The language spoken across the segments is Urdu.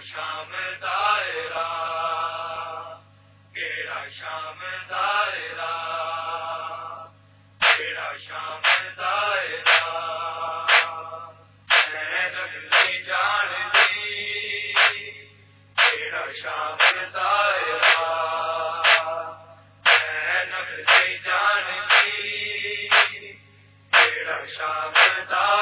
شام دائرہ تیرا شام دائرہ تیرا شام دائرہ جانتی شام دائرہ جانتی شام دائرہ۔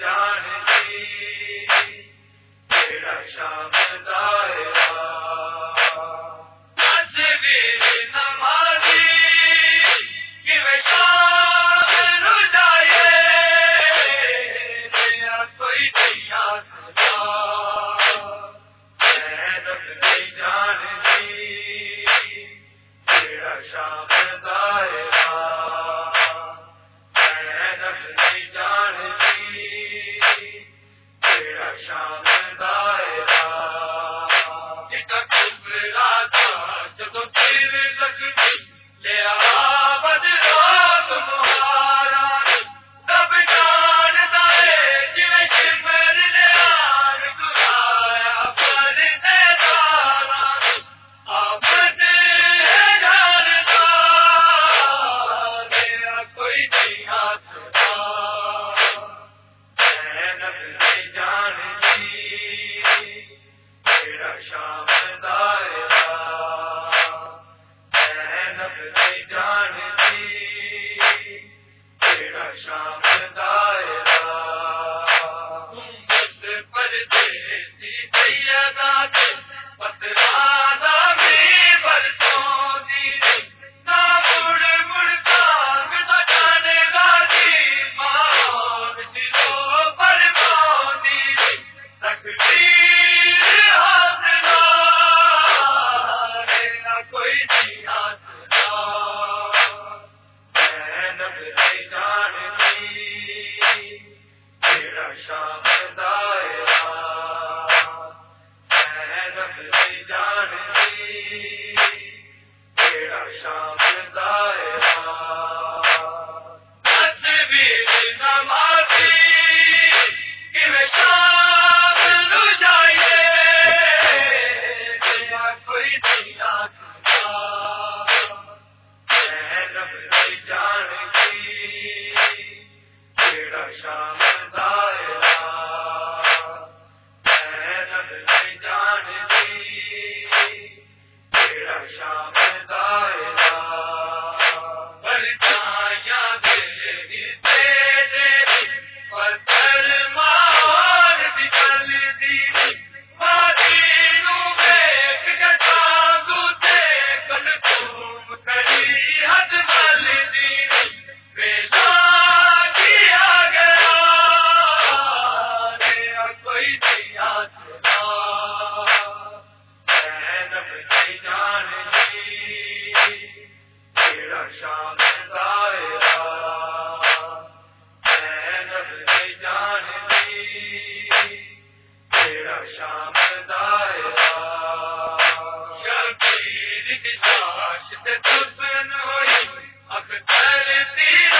جانتی تیرا شام دار شمشیر اختر تیرا